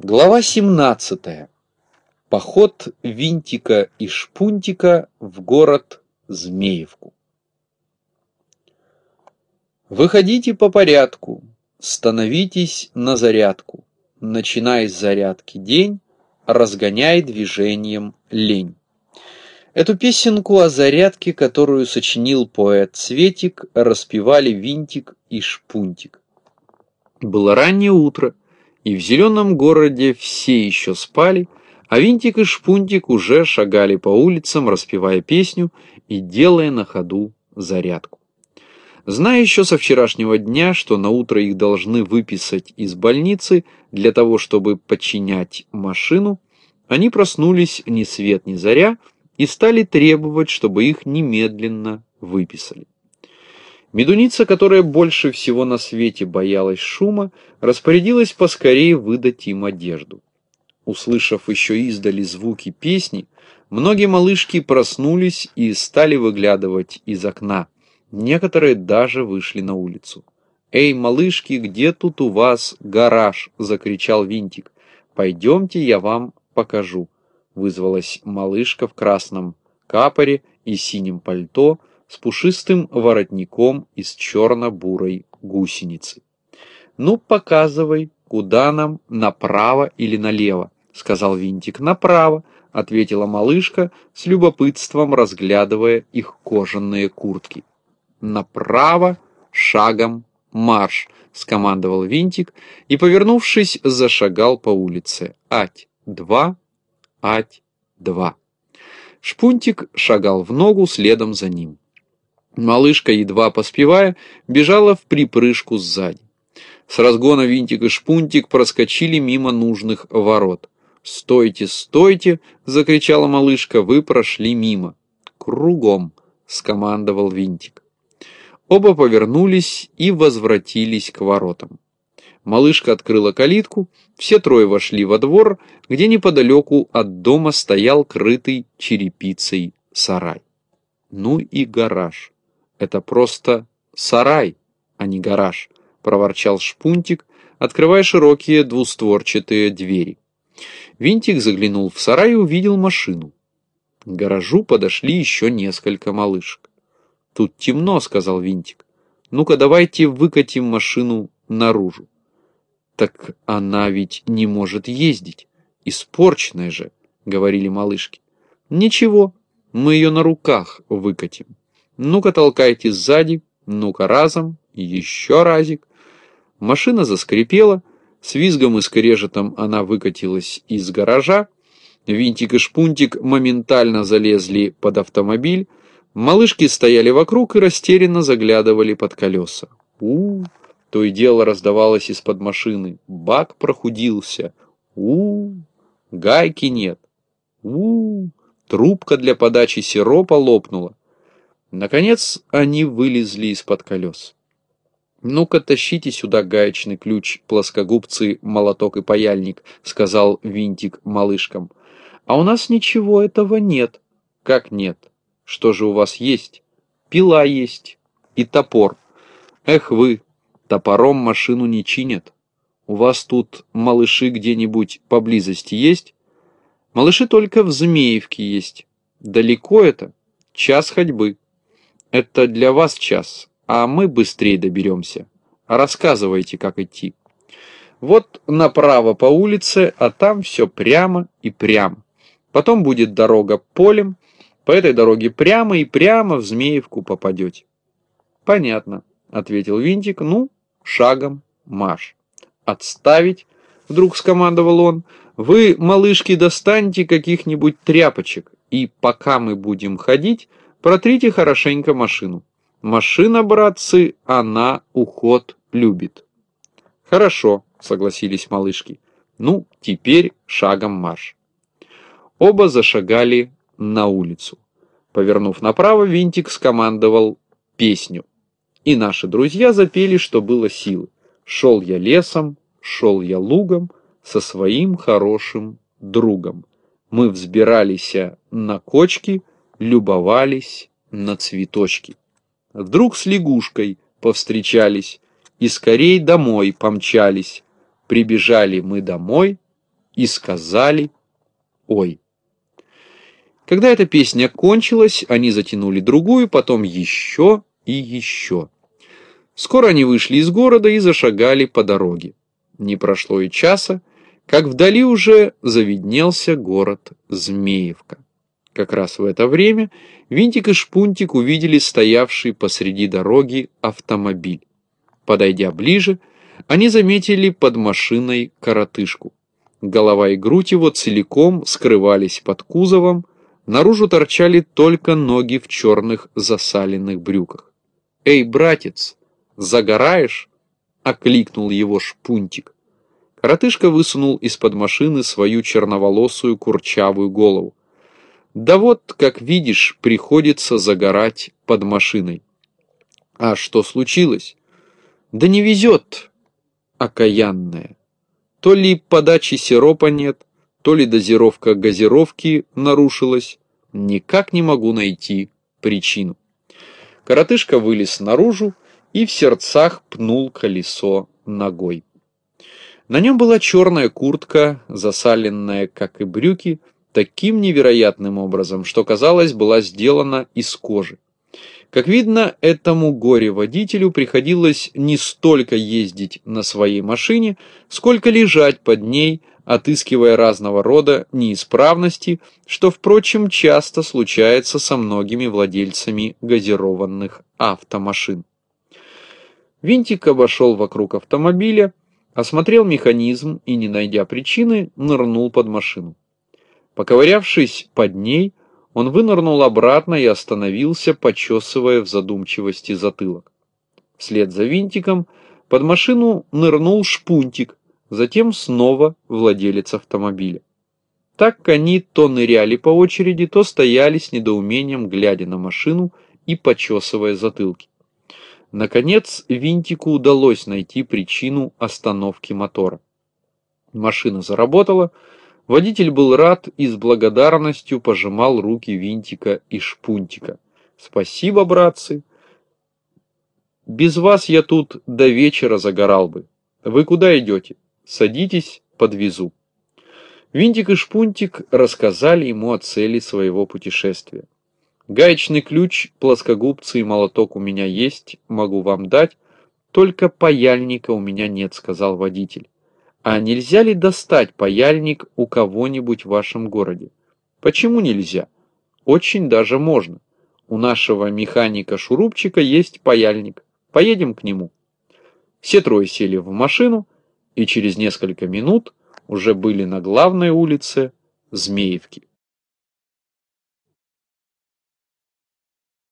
Глава 17. Поход Винтика и Шпунтика в город Змеевку. Выходите по порядку, становитесь на зарядку. Начинай с зарядки день, разгоняй движением лень. Эту песенку о зарядке, которую сочинил поэт Светик, распевали Винтик и Шпунтик. Было раннее утро, и в зеленом городе все еще спали, а Винтик и Шпунтик уже шагали по улицам, распевая песню и делая на ходу зарядку. Зная еще со вчерашнего дня, что на утро их должны выписать из больницы для того, чтобы подчинять машину, они проснулись ни свет ни заря и стали требовать, чтобы их немедленно выписали. Медуница, которая больше всего на свете боялась шума, распорядилась поскорее выдать им одежду. Услышав еще издали звуки песни, многие малышки проснулись и стали выглядывать из окна. Некоторые даже вышли на улицу. «Эй, малышки, где тут у вас гараж?» — закричал Винтик. «Пойдемте, я вам покажу», — вызвалась малышка в красном капоре и синем пальто, с пушистым воротником из черно-бурой гусеницы. «Ну, показывай, куда нам, направо или налево?» — сказал Винтик. «Направо», — ответила малышка, с любопытством разглядывая их кожаные куртки. «Направо, шагом, марш!» — скомандовал Винтик и, повернувшись, зашагал по улице. «Ать, два, ать, два». Шпунтик шагал в ногу следом за ним. Малышка, едва поспевая, бежала в припрыжку сзади. С разгона винтик и шпунтик проскочили мимо нужных ворот. «Стойте, стойте!» — закричала малышка. «Вы прошли мимо». «Кругом!» — скомандовал винтик. Оба повернулись и возвратились к воротам. Малышка открыла калитку, все трое вошли во двор, где неподалеку от дома стоял крытый черепицей сарай. Ну и гараж. Это просто сарай, а не гараж, проворчал Шпунтик, открывая широкие двустворчатые двери. Винтик заглянул в сарай и увидел машину. К гаражу подошли еще несколько малышек. «Тут темно», — сказал Винтик. «Ну-ка, давайте выкатим машину наружу». «Так она ведь не может ездить. Испорченная же», — говорили малышки. «Ничего, мы ее на руках выкатим». Ну-ка толкайте сзади, ну-ка разом, еще разик. Машина заскрипела, с визгом и скрежетом она выкатилась из гаража. Винтик и Шпунтик моментально залезли под автомобиль. Малышки стояли вокруг и растерянно заглядывали под колеса. у, -у, то и дело раздавалось из-под машины. Бак прохудился. у, -у гайки нет. -у трубка для подачи сиропа лопнула. Наконец они вылезли из-под колес. «Ну-ка, тащите сюда гаечный ключ, плоскогубцы, молоток и паяльник», — сказал Винтик малышкам. «А у нас ничего этого нет». «Как нет? Что же у вас есть?» «Пила есть. И топор». «Эх вы, топором машину не чинят. У вас тут малыши где-нибудь поблизости есть?» «Малыши только в Змеевке есть. Далеко это? Час ходьбы». Это для вас час, а мы быстрее доберемся. Рассказывайте, как идти. Вот направо по улице, а там все прямо и прямо. Потом будет дорога полем, по этой дороге прямо и прямо в Змеевку попадете. Понятно, ответил Винтик, ну, шагом марш. Отставить, вдруг скомандовал он, вы, малышки, достаньте каких-нибудь тряпочек, и пока мы будем ходить, Протрите хорошенько машину. Машина, братцы, она уход любит. Хорошо, согласились малышки. Ну, теперь шагом марш. Оба зашагали на улицу. Повернув направо, Винтик скомандовал песню. И наши друзья запели, что было силы. Шел я лесом, шел я лугом со своим хорошим другом. Мы взбирались на кочки, любовались на цветочки. Вдруг с лягушкой повстречались и скорей домой помчались. Прибежали мы домой, и сказали «Ой». Когда эта песня кончилась, они затянули другую, потом еще и еще. Скоро они вышли из города и зашагали по дороге. Не прошло и часа, как вдали уже завиднелся город Змеевка. Как раз в это время Винтик и Шпунтик увидели стоявший посреди дороги автомобиль. Подойдя ближе, они заметили под машиной коротышку. Голова и грудь его целиком скрывались под кузовом, наружу торчали только ноги в черных засаленных брюках. «Эй, братец, загораешь?» — окликнул его Шпунтик. Коротышка высунул из-под машины свою черноволосую курчавую голову. Да вот, как видишь, приходится загорать под машиной. А что случилось? Да не везет, окаянная. То ли подачи сиропа нет, то ли дозировка газировки нарушилась. Никак не могу найти причину. Коротышка вылез наружу и в сердцах пнул колесо ногой. На нем была черная куртка, засаленная, как и брюки, таким невероятным образом, что, казалось, была сделана из кожи. Как видно, этому горе-водителю приходилось не столько ездить на своей машине, сколько лежать под ней, отыскивая разного рода неисправности, что, впрочем, часто случается со многими владельцами газированных автомашин. Винтик обошел вокруг автомобиля, осмотрел механизм и, не найдя причины, нырнул под машину. Поковырявшись под ней, он вынырнул обратно и остановился, почесывая в задумчивости затылок. Вслед за винтиком под машину нырнул шпунтик, затем снова владелец автомобиля. Так они то ныряли по очереди, то стояли с недоумением, глядя на машину и почесывая затылки. Наконец, винтику удалось найти причину остановки мотора. Машина заработала, водитель был рад и с благодарностью пожимал руки винтика и шпунтика. «Спасибо, братцы! Без вас я тут до вечера загорал бы. Вы куда идете? Садитесь, подвезу». Винтик и Шпунтик рассказали ему о цели своего путешествия. Гаечный ключ, плоскогубцы и молоток у меня есть, могу вам дать, только паяльника у меня нет, сказал водитель. А нельзя ли достать паяльник у кого-нибудь в вашем городе? Почему нельзя? Очень даже можно. У нашего механика-шурупчика есть паяльник. Поедем к нему. Все трое сели в машину и через несколько минут уже были на главной улице Змеевки.